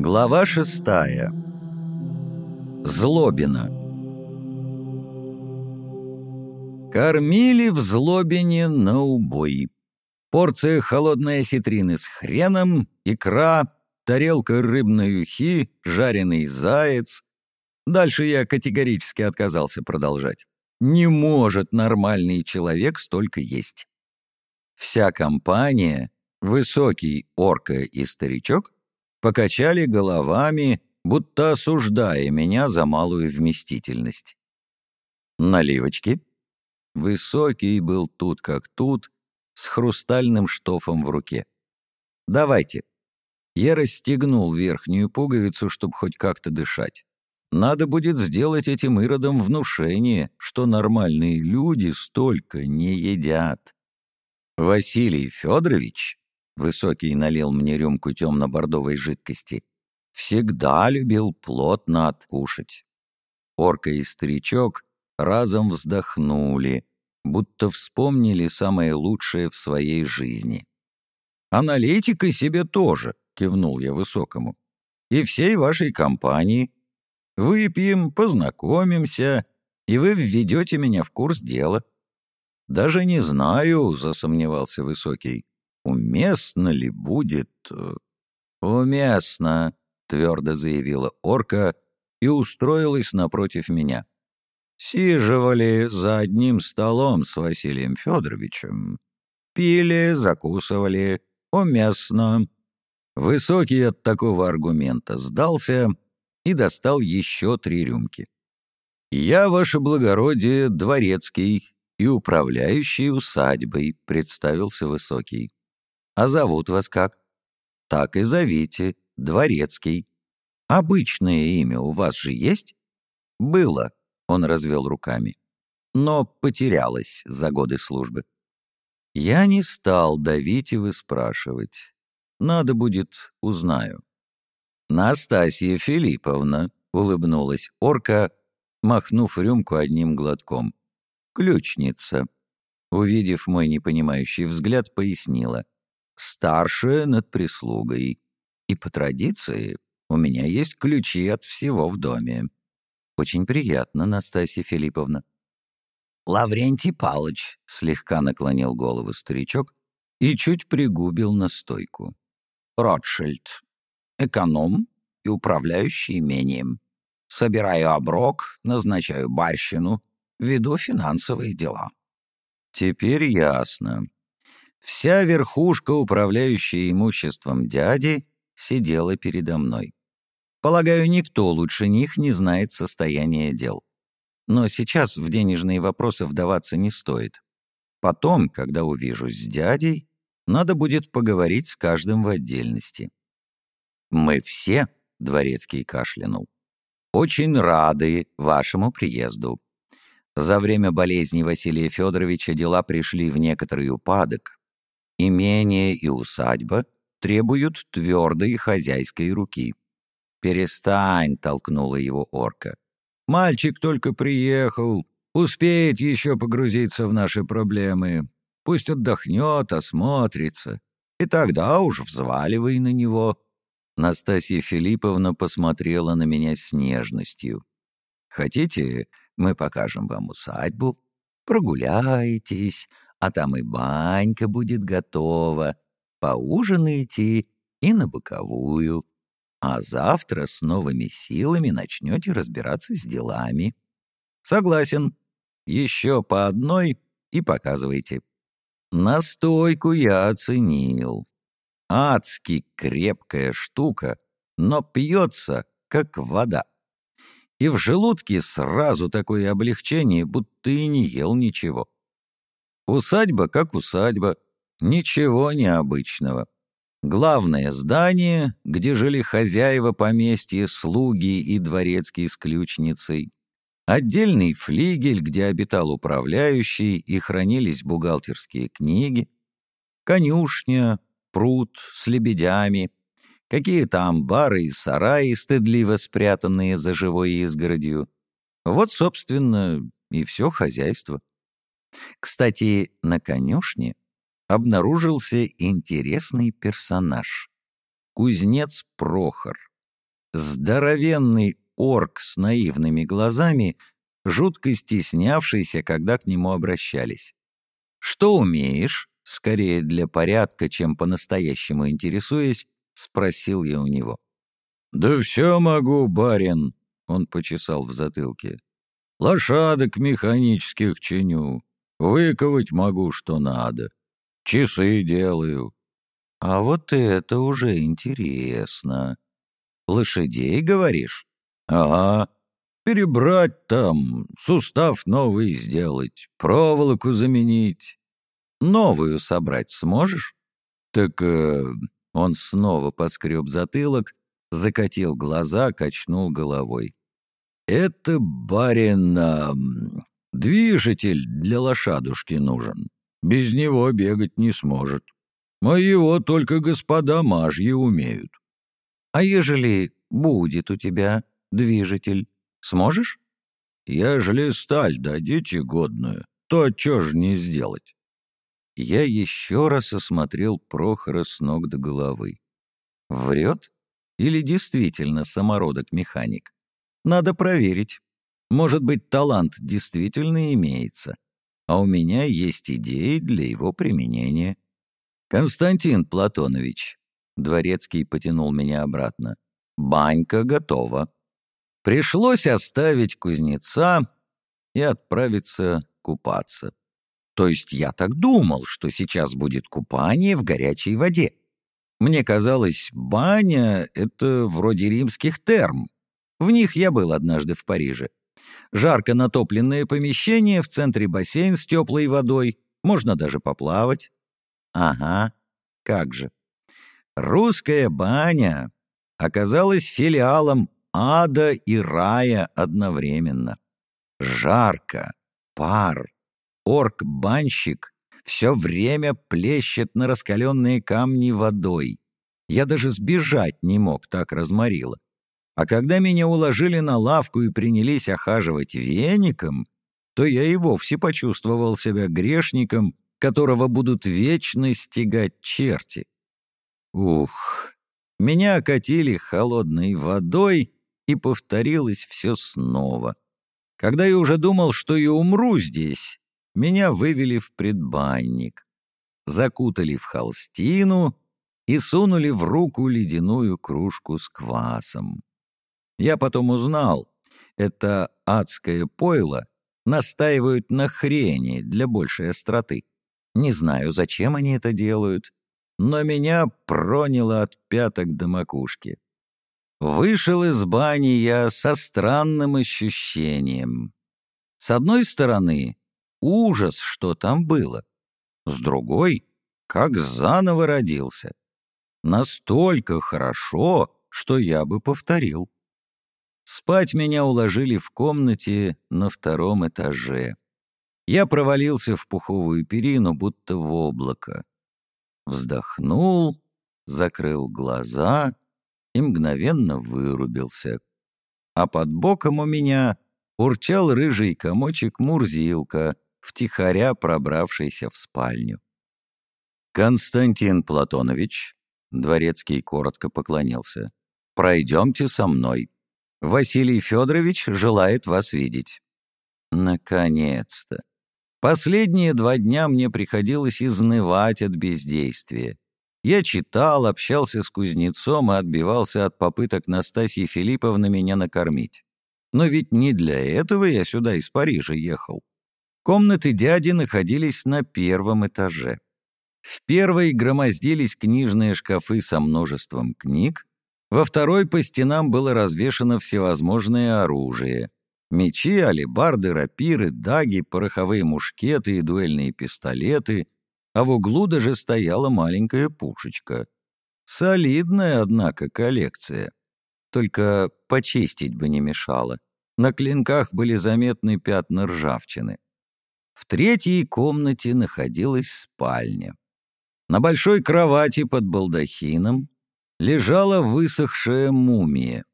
Глава шестая. Злобина. Кормили в Злобине на убой. Порция холодной осетрины с хреном, икра, тарелка рыбной ухи, жареный заяц. Дальше я категорически отказался продолжать. Не может нормальный человек столько есть. Вся компания, высокий орка и старичок, покачали головами, будто осуждая меня за малую вместительность. Наливочки. Высокий был тут как тут, с хрустальным штофом в руке. «Давайте». Я расстегнул верхнюю пуговицу, чтобы хоть как-то дышать. Надо будет сделать этим иродам внушение, что нормальные люди столько не едят. Василий Федорович Высокий налил мне рюмку темно-бордовой жидкости. Всегда любил плотно откушать. Орка и старичок разом вздохнули, будто вспомнили самое лучшее в своей жизни. «А налейте-ка себе тоже», — кивнул я Высокому. «И всей вашей компании. Выпьем, познакомимся, и вы введете меня в курс дела». «Даже не знаю», — засомневался Высокий. Уместно ли будет... Э, «Уместно», — твердо заявила орка и устроилась напротив меня. Сиживали за одним столом с Василием Федоровичем. Пили, закусывали. Уместно. Высокий от такого аргумента сдался и достал еще три рюмки. «Я, ваше благородие, дворецкий и управляющий усадьбой», — представился Высокий. А зовут вас как? Так и зовите, Дворецкий. Обычное имя у вас же есть? Было, он развел руками. Но потерялось за годы службы. Я не стал давить и выспрашивать. Надо будет, узнаю. Настасья Филипповна, улыбнулась орка, махнув рюмку одним глотком. Ключница. Увидев мой непонимающий взгляд, пояснила старшая над прислугой. И по традиции у меня есть ключи от всего в доме. Очень приятно, Настасья Филипповна. Лаврентий Палыч слегка наклонил голову старичок и чуть пригубил настойку. Ротшильд. Эконом и управляющий имением. Собираю оброк, назначаю барщину, веду финансовые дела. Теперь ясно. Вся верхушка, управляющая имуществом дяди, сидела передо мной. Полагаю, никто лучше них не знает состояние дел. Но сейчас в денежные вопросы вдаваться не стоит. Потом, когда увижусь с дядей, надо будет поговорить с каждым в отдельности. «Мы все», — Дворецкий кашлянул, — «очень рады вашему приезду. За время болезни Василия Федоровича дела пришли в некоторый упадок, Имение и усадьба требуют твердой хозяйской руки. «Перестань!» — толкнула его орка. «Мальчик только приехал, успеет еще погрузиться в наши проблемы. Пусть отдохнет, осмотрится, и тогда уж взваливай на него». Настасья Филипповна посмотрела на меня с нежностью. «Хотите, мы покажем вам усадьбу? Прогуляйтесь, а там и банька будет готова. Поужинаете и на боковую. А завтра с новыми силами начнете разбираться с делами. Согласен. Еще по одной и показывайте. Настойку я оценил. Адски крепкая штука, но пьется, как вода. И в желудке сразу такое облегчение, будто и не ел ничего. Усадьба как усадьба, ничего необычного. Главное здание, где жили хозяева поместья, слуги и дворецкие с ключницей. Отдельный флигель, где обитал управляющий и хранились бухгалтерские книги. Конюшня, пруд с лебедями, какие-то амбары и сараи, стыдливо спрятанные за живой изгородью. Вот, собственно, и все хозяйство. Кстати, на конюшне обнаружился интересный персонаж — кузнец Прохор. Здоровенный орк с наивными глазами, жутко стеснявшийся, когда к нему обращались. «Что умеешь?» Скорее для порядка, чем по-настоящему интересуясь, спросил я у него. «Да все могу, барин», — он почесал в затылке. «Лошадок механических чиню, выковать могу, что надо, часы делаю». «А вот это уже интересно. Лошадей, говоришь?» «Ага. Перебрать там, сустав новый сделать, проволоку заменить. Новую собрать сможешь?» «Так...» э, Он снова поскреб затылок, закатил глаза, качнул головой. «Это, барин, а, движитель для лошадушки нужен. Без него бегать не сможет. Моего только господа мажьи умеют». «А ежели будет у тебя движитель, сможешь?» «Ежели сталь дадите годную, то чё ж не сделать?» Я еще раз осмотрел Прохора с ног до головы. Врет? Или действительно самородок-механик? Надо проверить. Может быть, талант действительно имеется, а у меня есть идеи для его применения. Константин Платонович, Дворецкий потянул меня обратно. Банька готова. Пришлось оставить кузнеца и отправиться купаться. То есть я так думал, что сейчас будет купание в горячей воде. Мне казалось, баня — это вроде римских терм. В них я был однажды в Париже. Жарко натопленное помещение, в центре бассейн с теплой водой, можно даже поплавать. Ага, как же. Русская баня оказалась филиалом ада и рая одновременно. Жарко, пар, орк-банщик все время плещет на раскаленные камни водой. Я даже сбежать не мог, так разморило. А когда меня уложили на лавку и принялись охаживать веником, то я и вовсе почувствовал себя грешником, которого будут вечно стегать черти. Ух, меня окатили холодной водой, и повторилось все снова. Когда я уже думал, что и умру здесь, меня вывели в предбанник, закутали в холстину и сунули в руку ледяную кружку с квасом. Я потом узнал, это адское пойло настаивают на хрени для большей остроты. Не знаю, зачем они это делают, но меня проняло от пяток до макушки. Вышел из бани я со странным ощущением. С одной стороны, ужас, что там было. С другой, как заново родился. Настолько хорошо, что я бы повторил. Спать меня уложили в комнате на втором этаже. Я провалился в пуховую перину, будто в облако. Вздохнул, закрыл глаза и мгновенно вырубился. А под боком у меня урчал рыжий комочек Мурзилка — втихаря пробравшийся в спальню. «Константин Платонович», — Дворецкий коротко поклонился, — «пройдемте со мной. Василий Федорович желает вас видеть». Наконец-то. Последние два дня мне приходилось изнывать от бездействия. Я читал, общался с кузнецом и отбивался от попыток Настасьи Филипповны меня накормить. Но ведь не для этого я сюда из Парижа ехал. Комнаты дяди находились на первом этаже. В первой громоздились книжные шкафы со множеством книг, во второй по стенам было развешано всевозможное оружие. Мечи, алебарды, рапиры, даги, пороховые мушкеты и дуэльные пистолеты, а в углу даже стояла маленькая пушечка. Солидная, однако, коллекция. Только почистить бы не мешало. На клинках были заметны пятна ржавчины. В третьей комнате находилась спальня. На большой кровати под балдахином лежала высохшая мумия.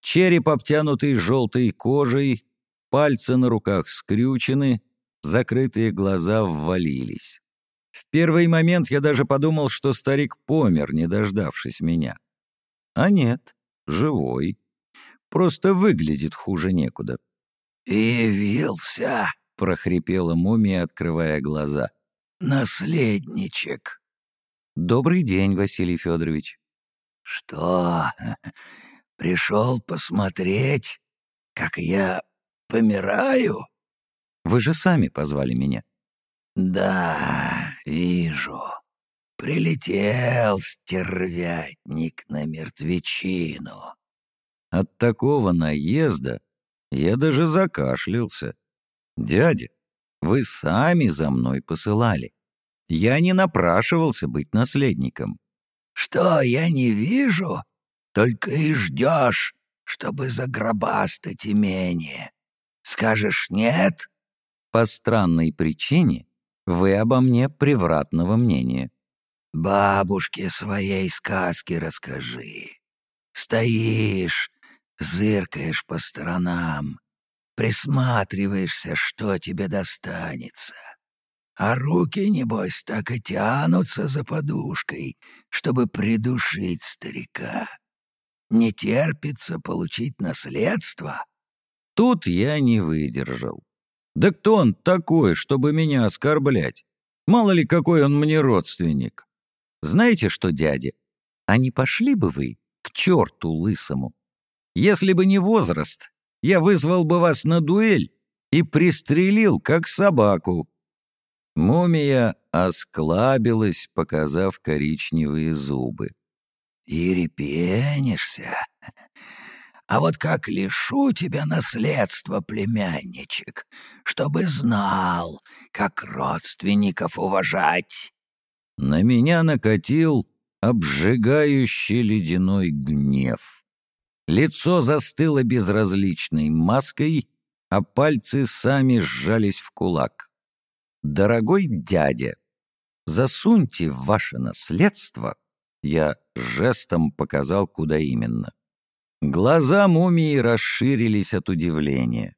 Череп, обтянутый желтой кожей, пальцы на руках скрючены, закрытые глаза ввалились. В первый момент я даже подумал, что старик помер, не дождавшись меня. А нет. живой. Просто выглядит хуже некуда. «Явился!» — прохрипела мумия, открывая глаза. «Наследничек!» «Добрый день, Василий Федорович». «Что, пришел посмотреть, как я помираю?» «Вы же сами позвали меня». «Да, вижу. Прилетел стервятник на мертвечину». От такого наезда я даже закашлялся. «Дядя, вы сами за мной посылали. Я не напрашивался быть наследником». «Что, я не вижу? Только и ждешь, чтобы загробастать имение. Скажешь «нет»?» «По странной причине вы обо мне превратного мнения». «Бабушке своей сказки расскажи. Стоишь, зыркаешь по сторонам, присматриваешься, что тебе достанется. А руки, небось, так и тянутся за подушкой, чтобы придушить старика. Не терпится получить наследство?» Тут я не выдержал. Да кто он такой, чтобы меня оскорблять? Мало ли, какой он мне родственник. Знаете что, дядя, а не пошли бы вы к черту лысому? Если бы не возраст, я вызвал бы вас на дуэль и пристрелил, как собаку». Мумия осклабилась, показав коричневые зубы. «И? А вот как лишу тебя наследства, племянничек, чтобы знал, как родственников уважать!» На меня накатил обжигающий ледяной гнев. Лицо застыло безразличной маской, а пальцы сами сжались в кулак. «Дорогой дядя, засуньте в ваше наследство...» Я жестом показал, куда именно. Глаза мумии расширились от удивления.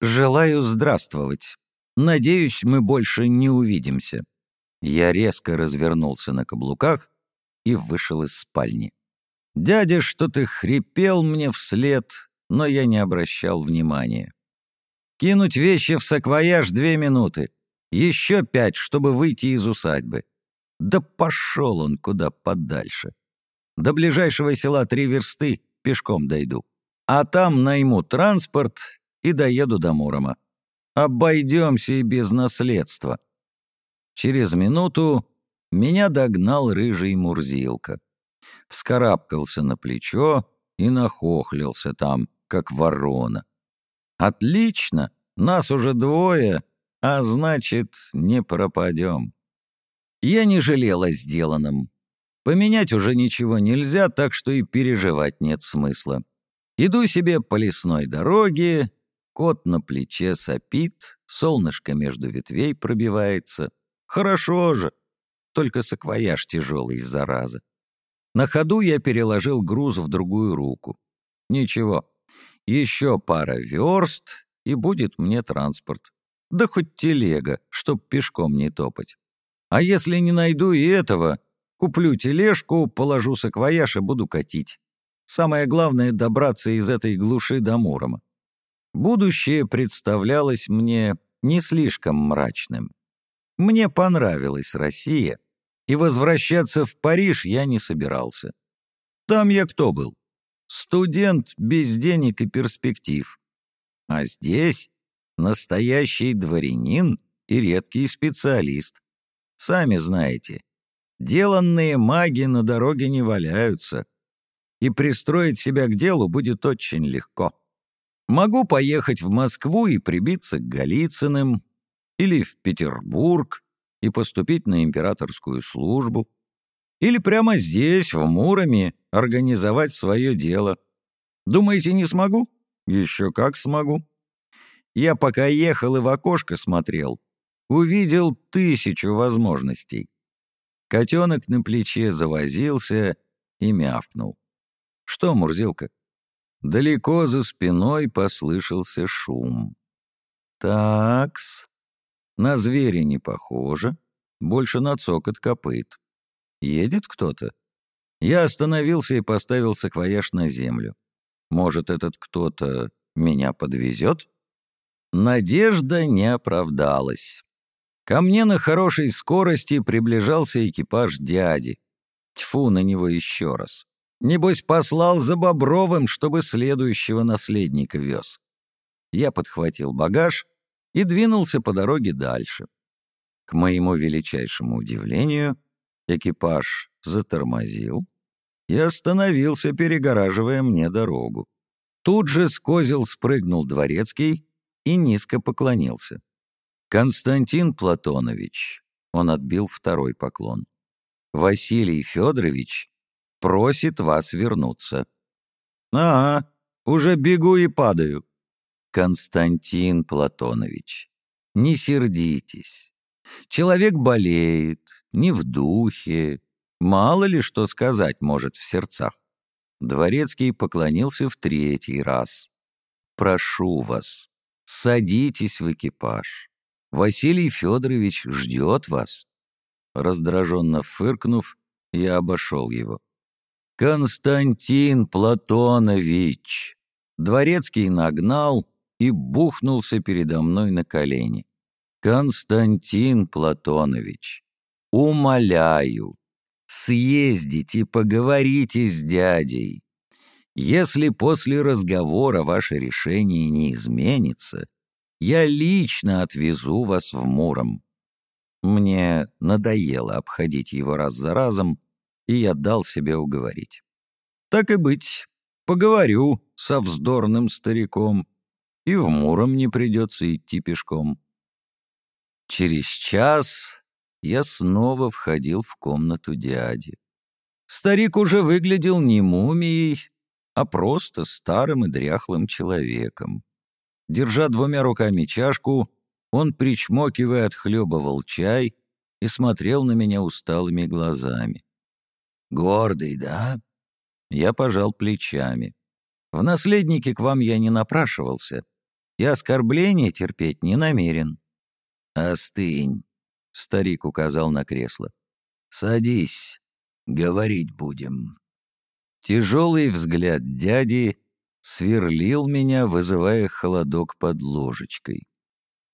«Желаю здравствовать. Надеюсь, мы больше не увидимся». Я резко развернулся на каблуках и вышел из спальни. Дядя что-то хрипел мне вслед, но я не обращал внимания. Кинуть вещи в саквояж две минуты. Еще пять, чтобы выйти из усадьбы. Да пошел он куда подальше. До ближайшего села три версты пешком дойду. А там найму транспорт и доеду до Мурома. Обойдемся и без наследства. Через минуту меня догнал рыжий Мурзилка вскарабкался на плечо и нахохлился там, как ворона. «Отлично! Нас уже двое, а значит, не пропадем». Я не жалел о сделанном. Поменять уже ничего нельзя, так что и переживать нет смысла. Иду себе по лесной дороге, кот на плече сопит, солнышко между ветвей пробивается. Хорошо же, только саквояж тяжелый, зараза. На ходу я переложил груз в другую руку. Ничего, еще пара верст, и будет мне транспорт. Да хоть телега, чтоб пешком не топать. А если не найду и этого, куплю тележку, положу саквояж и буду катить. Самое главное — добраться из этой глуши до Мурома. Будущее представлялось мне не слишком мрачным. Мне понравилась Россия — и возвращаться в Париж я не собирался. Там я кто был? Студент без денег и перспектив. А здесь настоящий дворянин и редкий специалист. Сами знаете, деланные маги на дороге не валяются, и пристроить себя к делу будет очень легко. Могу поехать в Москву и прибиться к Голицыным, или в Петербург, и поступить на императорскую службу, или прямо здесь, в Муроме, организовать свое дело. Думаете, не смогу? Еще как смогу. Я пока ехал и в окошко смотрел, увидел тысячу возможностей. Котенок на плече завозился и мявкнул. «Что, Мурзилка?» Далеко за спиной послышался шум. «Такс, на зверя не похоже, больше на цокот копыт. Едет кто-то? Я остановился и поставил саквояж на землю. Может, этот кто-то меня подвезет? Надежда не оправдалась. Ко мне на хорошей скорости приближался экипаж дяди. Тьфу на него еще раз. Небось, послал за Бобровым, чтобы следующего наследника вез. Я подхватил багаж и двинулся по дороге дальше. К моему величайшему удивлению, экипаж затормозил и остановился, перегораживая мне дорогу. Тут же с козел спрыгнул дворецкий и низко поклонился. «Константин Платонович», — он отбил второй поклон, — «Василий Федорович просит вас вернуться». «Ага, уже бегу и падаю». «Константин Платонович, не сердитесь. Человек болеет, не в духе, мало ли что сказать может в сердцах. Дворецкий поклонился в третий раз. «Прошу вас, садитесь в экипаж. Василий Федорович ждет вас». Раздраженно фыркнув, я обошел его. «Константин Платонович!» Дворецкий нагнал и бухнулся передо мной на колени. «Константин Платонович, умоляю, съездите, поговорите с дядей. Если после разговора ваше решение не изменится, я лично отвезу вас в Муром. Мне надоело обходить его раз за разом, и я дал себе уговорить. Так и быть, поговорю со вздорным стариком, и в Муром не придется идти пешком. Через час я снова входил в комнату дяди. Старик уже выглядел не мумией, а просто старым и дряхлым человеком. Держа двумя руками чашку, он, причмокивая, отхлебывал чай и смотрел на меня усталыми глазами. «Гордый, да?» Я пожал плечами. «В наследнике к вам я не напрашивался, и оскорбления терпеть не намерен». «Остынь», — старик указал на кресло. «Садись, говорить будем». Тяжелый взгляд дяди сверлил меня, вызывая холодок под ложечкой.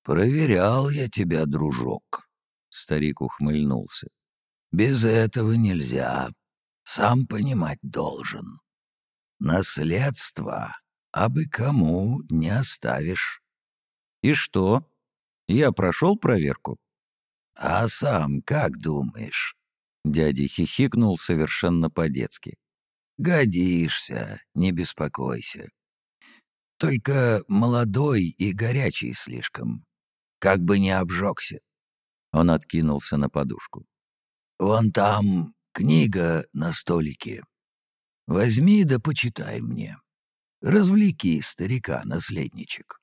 «Проверял я тебя, дружок», — старик ухмыльнулся. «Без этого нельзя. Сам понимать должен. Наследство абы кому не оставишь». «И что? Я прошел проверку?» «А сам как думаешь?» Дядя хихикнул совершенно по-детски. «Годишься, не беспокойся. Только молодой и горячий слишком. Как бы не обжегся». Он откинулся на подушку. «Вон там книга на столике. Возьми да почитай мне. Развлеки старика-наследничек».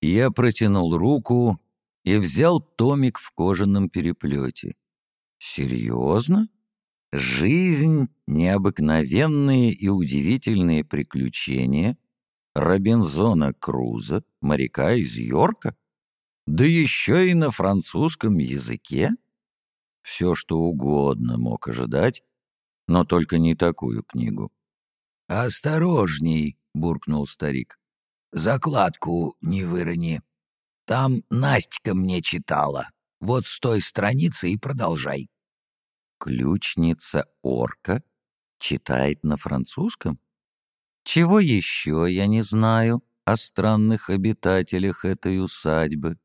Я протянул руку, и взял томик в кожаном переплете. «Серьезно? Жизнь, необыкновенные и удивительные приключения Робинзона Круза, моряка из Йорка? Да еще и на французском языке?» Все, что угодно мог ожидать, но только не такую книгу. «Осторожней!» — буркнул старик. «Закладку не вырони». Там Настя мне читала. Вот с той страницы и продолжай. Ключница Орка читает на французском? Чего еще я не знаю о странных обитателях этой усадьбы?